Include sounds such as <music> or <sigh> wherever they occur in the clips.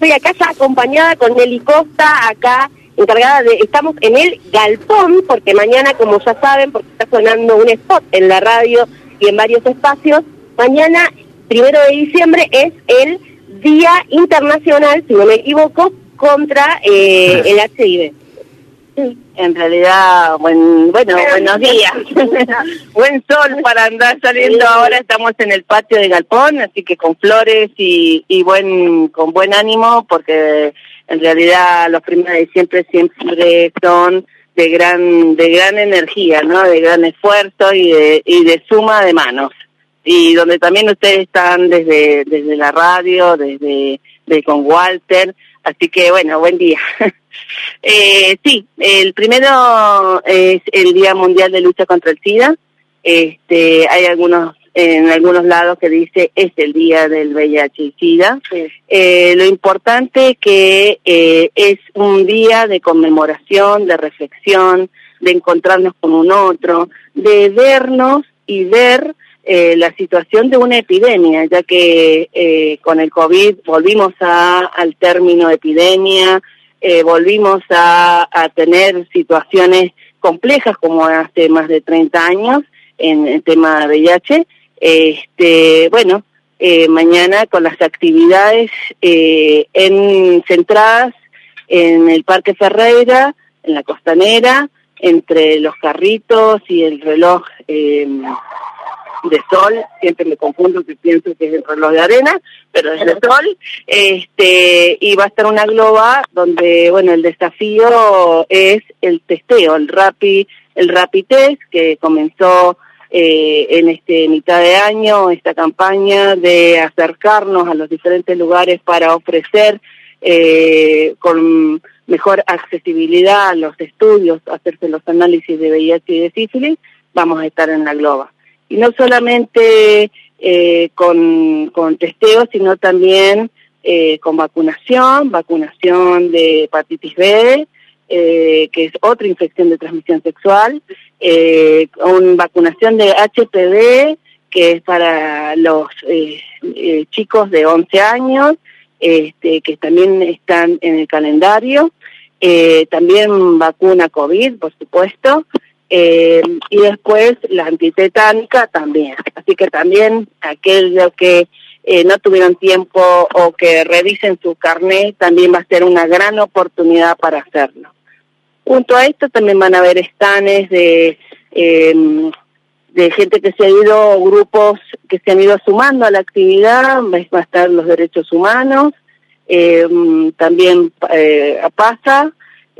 estoy acá ya acompañada con Nelly Costa, acá encargada de, estamos en el galpón, porque mañana, como ya saben, porque está sonando un spot en la radio y en varios espacios, mañana, primero de diciembre, es el Día Internacional, si no me equivoco, contra eh, el HIV. En realidad, buen, bueno, buenos días. <laughs> Buen sol para andar saliendo. Ahora estamos en el patio de Galpón, así que con flores y, y buen, con buen ánimo, porque en realidad los primeros de diciembre siempre son de gran, de gran energía, ¿no? De gran esfuerzo y de, y de suma de manos. Y donde también ustedes están desde, desde la radio, desde, de con Walter, así que bueno, buen día. <laughs> Eh, sí, el primero es el Día Mundial de Lucha contra el SIDA. Este, hay algunos en algunos lados que dice es el día del VIH y SIDA. Eh, lo importante que eh, es un día de conmemoración, de reflexión, de encontrarnos con un otro, de vernos y ver eh, la situación de una epidemia, ya que eh, con el COVID volvimos a, al término epidemia, eh, volvimos a, a, tener situaciones complejas como hace más de 30 años en el tema de VIH. Este, bueno, eh, mañana con las actividades eh, en, centradas en el Parque Ferreira, en la costanera, entre los carritos y el reloj de sol, siempre me confundo que pienso que es el reloj de arena, pero es de sol, este, y va a estar una globa donde, bueno, el desafío es el testeo, el rapi, el rapi test que comenzó eh, en este mitad de año, esta campaña de acercarnos a los diferentes lugares para ofrecer eh, con mejor accesibilidad a los estudios, hacerse los análisis de VIH y de sífilis, vamos a estar en la globa y no solamente eh, con, con testeo, sino también eh, con vacunación, vacunación de hepatitis B, eh, que es otra infección de transmisión sexual, eh, con vacunación de HPV, que es para los eh, eh, chicos de 11 años, este, que también están en el calendario, eh, también vacuna COVID, por supuesto, eh, y después la antitetánica también. Así que también aquellos que eh, no tuvieron tiempo o que revisen su carnet, también va a ser una gran oportunidad para hacerlo. Junto a esto también van a haber estanes de, eh, de gente que se ha ido, grupos que se han ido sumando a la actividad, va a estar los derechos humanos, eh, también eh, PASA,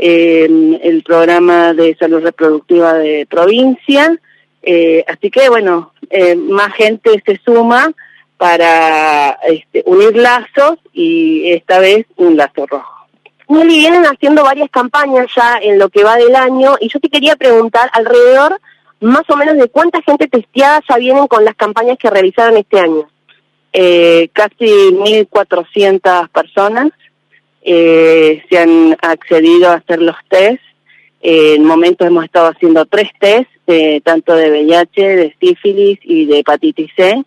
eh, el programa de salud reproductiva de provincia. Eh, así que, bueno, eh, más gente se suma para este, unir lazos y esta vez un lazo rojo. Mili, vienen haciendo varias campañas ya en lo que va del año y yo te quería preguntar alrededor más o menos de cuánta gente testeada ya vienen con las campañas que realizaron este año. Eh, casi 1.400 personas eh, se han accedido a hacer los test. Eh, en momentos hemos estado haciendo tres test, eh, tanto de VIH, de sífilis y de hepatitis C.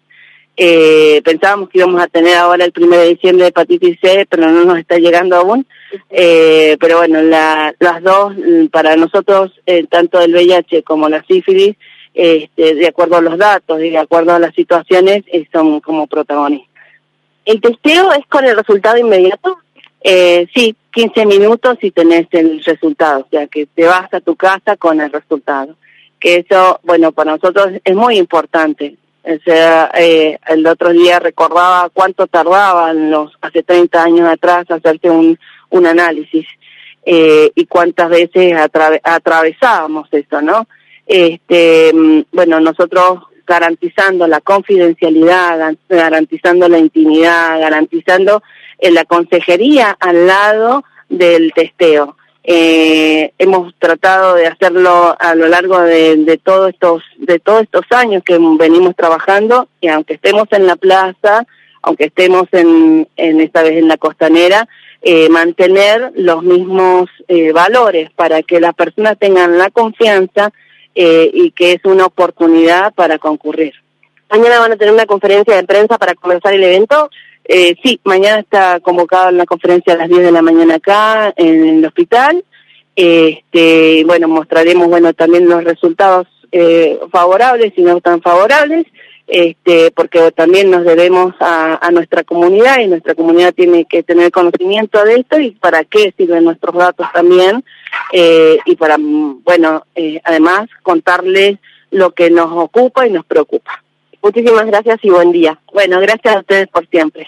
Eh, pensábamos que íbamos a tener ahora el 1 de diciembre de hepatitis C, pero no nos está llegando aún. Eh, pero bueno, la, las dos, para nosotros, eh, tanto el VIH como la sífilis, este, de acuerdo a los datos y de acuerdo a las situaciones, eh, son como protagonistas. ¿El testeo es con el resultado inmediato? Eh, sí, 15 minutos y tenés el resultado, o sea que te vas a tu casa con el resultado. Que eso, bueno, para nosotros es muy importante. O sea, eh, el otro día recordaba cuánto tardaban los, hace 30 años atrás, hacerse un, un análisis eh, y cuántas veces atra atravesábamos eso, ¿no? Este, bueno, nosotros garantizando la confidencialidad, garantizando la intimidad, garantizando eh, la consejería al lado del testeo. Eh, hemos tratado de hacerlo a lo largo de, de todos estos de todos estos años que venimos trabajando y aunque estemos en la plaza, aunque estemos en, en esta vez en la costanera, eh, mantener los mismos eh, valores para que las personas tengan la confianza eh, y que es una oportunidad para concurrir. Mañana van a tener una conferencia de prensa para comenzar el evento. Eh, sí, mañana está convocada la conferencia a las 10 de la mañana acá en el hospital. Este, bueno, mostraremos bueno también los resultados eh, favorables y no tan favorables, este, porque también nos debemos a, nuestra comunidad y nuestra comunidad tiene que tener conocimiento de esto y para qué sirven nuestros datos también eh, y para, bueno, eh, además contarles lo que nos ocupa y nos preocupa. Muchísimas gracias y buen día. Bueno, gracias a ustedes por siempre.